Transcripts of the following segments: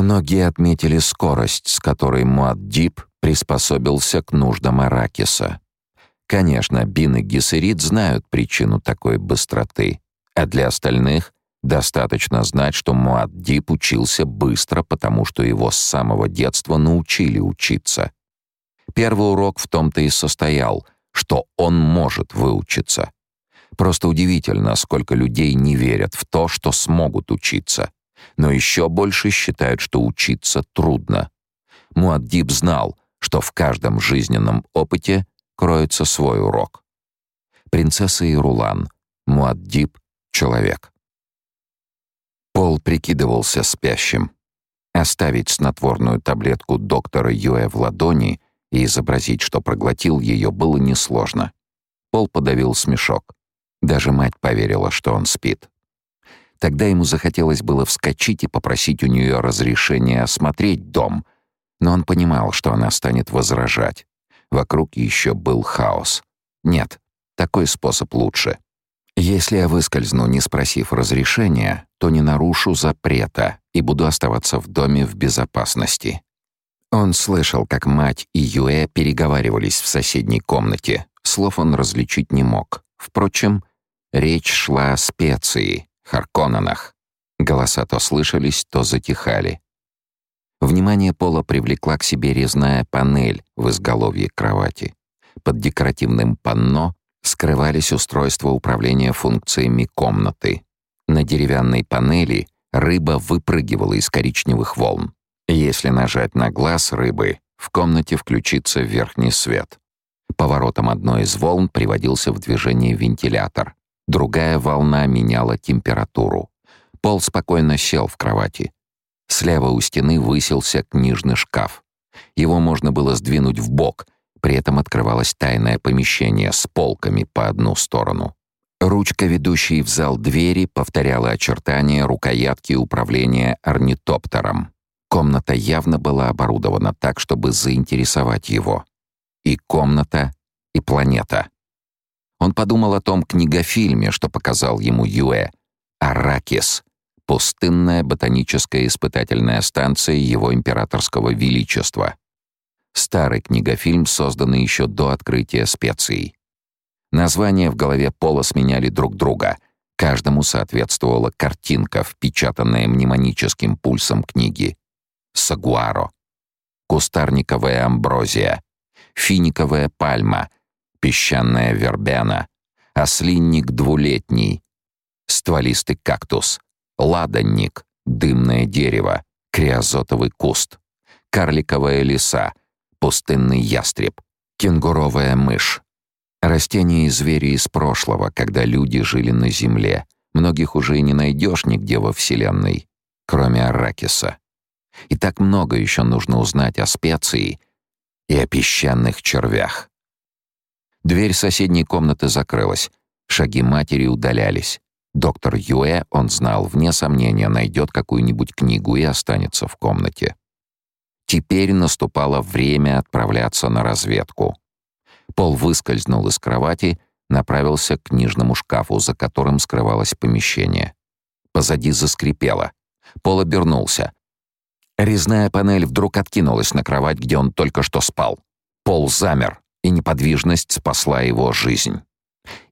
Многие отметили скорость, с которой Муаддиб приспособился к нуждам Аракиса. Конечно, Бин и Гессерит знают причину такой быстроты, а для остальных достаточно знать, что Муаддиб учился быстро, потому что его с самого детства научили учиться. Первый урок в том-то и состоял, что он может выучиться. Просто удивительно, сколько людей не верят в то, что смогут учиться, но еще больше считают, что учиться трудно. Муаддиб знал, что в каждом жизненном опыте кроется свой урок. Принцесса и Рулан, Муаддиб — человек. Пол прикидывался спящим. Оставить снотворную таблетку доктора Юэ в ладони и изобразить, что проглотил ее, было несложно. Пол подавил смешок. Даже мать поверила, что он спит. Тогда ему захотелось было вскочить и попросить у нее разрешения осмотреть дом, но он понимал, что она станет возражать. Вокруг еще был хаос. Нет, такой способ лучше. Если я выскользну, не спросив разрешения, то не нарушу запрета и буду оставаться в доме в безопасности. Он слышал, как мать и Юэ переговаривались в соседней комнате. Слов он различить не мог. Впрочем, речь шла о специи, Харконненах. Голоса то слышались, то затихали. Внимание Пола привлекла к себе резная панель в изголовье кровати. Под декоративным панно скрывались устройства управления функциями комнаты. На деревянной панели рыба выпрыгивала из коричневых волн. Если нажать на глаз рыбы, в комнате включится верхний свет. Поворотом одной из волн приводился в движение вентилятор. Другая волна меняла температуру. Пол спокойно сел в кровати. Слева у стены высился книжный шкаф. Его можно было сдвинуть в бок, при этом открывалось тайное помещение с полками по одну сторону. Ручка, ведущей в зал двери, повторяла очертания рукоятки управления орнитоптером. Комната явно была оборудована так, чтобы заинтересовать его. И комната, и планета. Он подумал о том книгофильме, что показал ему Юэ. «Аракис» — пустынная ботаническая испытательная станция его императорского величества. Старый книгофильм, созданный еще до открытия специй. Названия в голове Пола сменяли друг друга. Каждому соответствовала картинка, впечатанная мнемоническим пульсом книги. Сагуаро. Кустарниковая амброзия. Финиковая пальма — песчаная вербена, ослинник двулетний, стволистый кактус, ладанник, дымное дерево, криозотовый куст, карликовая лиса, пустынный ястреб, кенгуровая мышь. Растения и звери из прошлого, когда люди жили на Земле. Многих уже и не найдешь нигде во Вселенной, кроме Аракиса. И так много еще нужно узнать о специи и о песчаных червях. Дверь соседней комнаты закрылась. Шаги матери удалялись. Доктор Юэ, он знал, вне сомнения, найдет какую-нибудь книгу и останется в комнате. Теперь наступало время отправляться на разведку. Пол выскользнул из кровати, направился к книжному шкафу, за которым скрывалось помещение. Позади заскрипело. Пол обернулся. Резная панель вдруг откинулась на кровать, где он только что спал. Пол замер и неподвижность спасла его жизнь.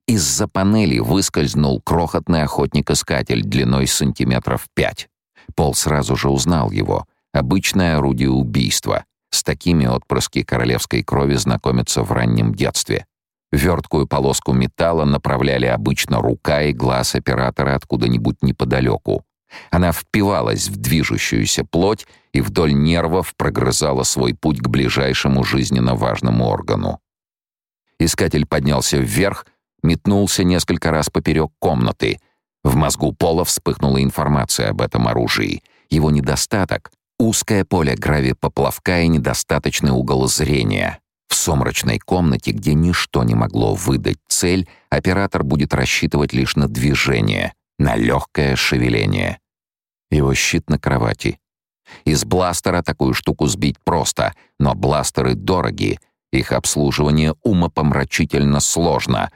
Из-за панели выскользнул крохотный охотник-искатель длиной сантиметров пять. Пол сразу же узнал его. Обычное орудие убийства. С такими отпрыски королевской крови знакомятся в раннем детстве. Верткую полоску металла направляли обычно рука и глаз оператора откуда-нибудь неподалеку. Она впивалась в движущуюся плоть и вдоль нервов прогрызала свой путь к ближайшему жизненно важному органу. Искатель поднялся вверх, метнулся несколько раз поперек комнаты. В мозгу Пола вспыхнула информация об этом оружии. Его недостаток — узкое поле гравипоплавка и недостаточный угол зрения. В сумрачной комнате, где ничто не могло выдать цель, оператор будет рассчитывать лишь на движение, на легкое шевеление. Его щит на кровати. Из бластера такую штуку сбить просто, но бластеры дороги, их обслуживание умопомрачительно сложно.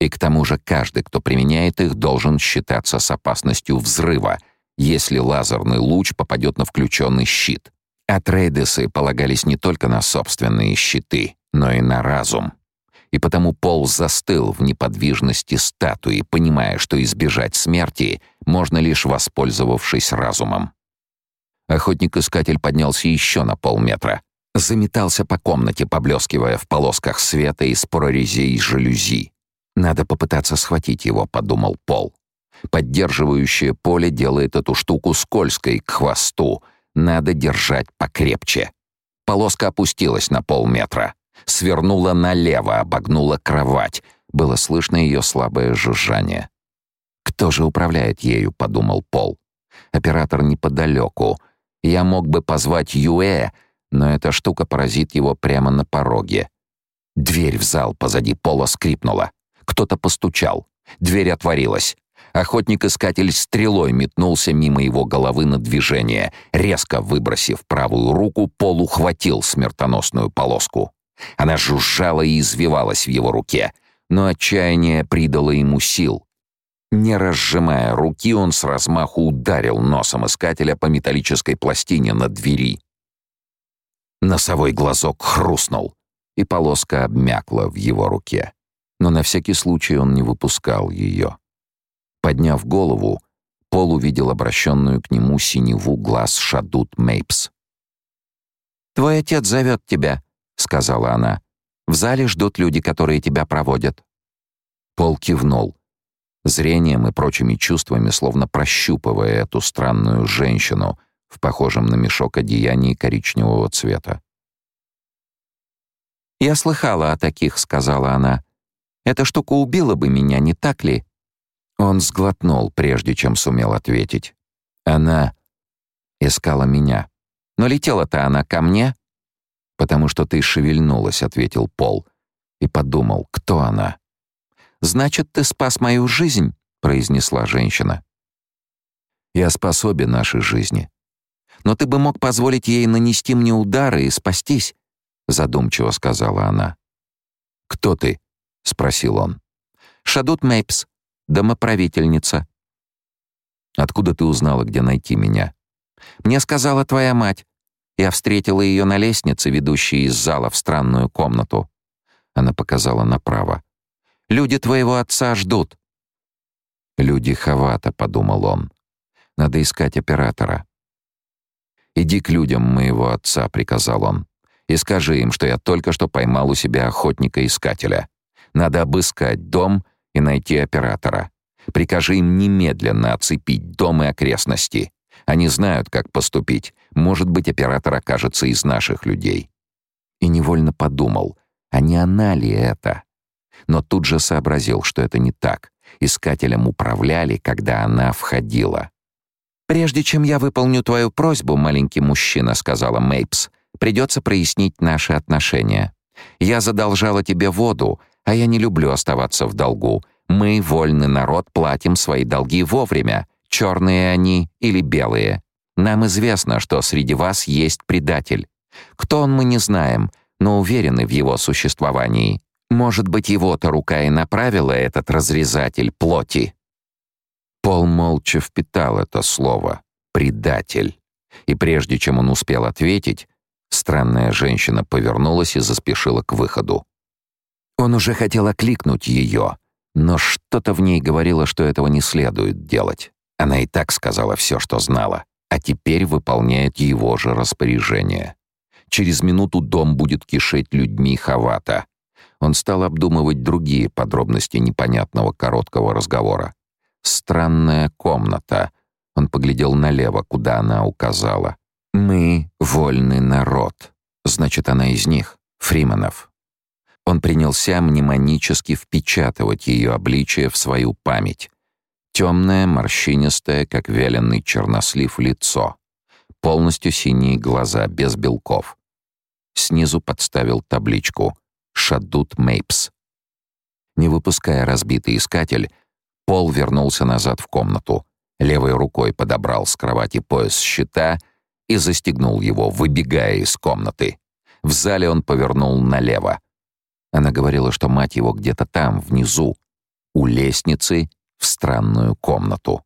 И к тому же каждый, кто применяет их, должен считаться с опасностью взрыва, если лазерный луч попадет на включенный щит. А трейдесы полагались не только на собственные щиты, но и на разум. И потому Пол застыл в неподвижности статуи, понимая, что избежать смерти можно лишь воспользовавшись разумом. Охотник-искатель поднялся еще на полметра. Заметался по комнате, поблескивая в полосках света из прорезей жалюзи. «Надо попытаться схватить его», — подумал Пол. «Поддерживающее поле делает эту штуку скользкой к хвосту. Надо держать покрепче». Полоска опустилась на полметра. Свернула налево, обогнула кровать. Было слышно ее слабое жужжание. «Кто же управляет ею?» — подумал Пол. «Оператор неподалеку. Я мог бы позвать Юэ, но эта штука поразит его прямо на пороге». Дверь в зал позади Пола скрипнула. Кто-то постучал. Дверь отворилась. Охотник-искатель стрелой метнулся мимо его головы на движение. Резко выбросив правую руку, Пол ухватил смертоносную полоску. Она жужжала и извивалась в его руке, но отчаяние придало ему сил. Не разжимая руки, он с размаху ударил носом искателя по металлической пластине на двери. Носовой глазок хрустнул, и полоска обмякла в его руке но на всякий случай он не выпускал ее. Подняв голову, Пол увидел обращенную к нему синеву глаз Шадут Мейпс. «Твой отец зовет тебя», — сказала она. «В зале ждут люди, которые тебя проводят». Пол кивнул, зрением и прочими чувствами, словно прощупывая эту странную женщину в похожем на мешок одеянии коричневого цвета. «Я слыхала о таких», — сказала она. Эта штука убила бы меня, не так ли?» Он сглотнул, прежде чем сумел ответить. «Она искала меня. Но летела-то она ко мне?» «Потому что ты шевельнулась», — ответил Пол. И подумал, кто она. «Значит, ты спас мою жизнь?» — произнесла женщина. «Я спас обе наши жизни. Но ты бы мог позволить ей нанести мне удары и спастись», — задумчиво сказала она. «Кто ты?» — спросил он. «Шадут Мейпс, домоправительница». «Откуда ты узнала, где найти меня?» «Мне сказала твоя мать. Я встретила ее на лестнице, ведущей из зала в странную комнату». Она показала направо. «Люди твоего отца ждут». «Люди Хавата», — подумал он. «Надо искать оператора». «Иди к людям моего отца», — приказал он, «и скажи им, что я только что поймал у себя охотника-искателя. Надо обыскать дом и найти оператора. Прикажи им немедленно оцепить дом и окрестности. Они знают, как поступить. Может быть, оператор окажется из наших людей. И невольно подумал, а не она ли это? Но тут же сообразил, что это не так. Искателем управляли, когда она входила. «Прежде чем я выполню твою просьбу, маленький мужчина», — сказала Мейпс, «придется прояснить наши отношения. Я задолжала тебе воду, а я не люблю оставаться в долгу. Мы, вольный народ, платим свои долги вовремя, черные они или белые. Нам известно, что среди вас есть предатель. Кто он, мы не знаем, но уверены в его существовании. Может быть, его-то рука и направила этот разрезатель плоти. Пол молча впитал это слово «предатель». И прежде чем он успел ответить, странная женщина повернулась и заспешила к выходу. Он уже хотел окликнуть ее, но что-то в ней говорило, что этого не следует делать. Она и так сказала все, что знала, а теперь выполняет его же распоряжение. Через минуту дом будет кишеть людьми Хавата. Он стал обдумывать другие подробности непонятного короткого разговора. «Странная комната». Он поглядел налево, куда она указала. «Мы — вольный народ». Значит, она из них, Фриманов. Он принялся мнемонически впечатывать ее обличие в свою память. Темное, морщинистое, как вяленый чернослив лицо. Полностью синие глаза, без белков. Снизу подставил табличку «Шадут Мейпс». Не выпуская разбитый искатель, Пол вернулся назад в комнату, левой рукой подобрал с кровати пояс щита и застегнул его, выбегая из комнаты. В зале он повернул налево. Она говорила, что мать его где-то там, внизу, у лестницы, в странную комнату.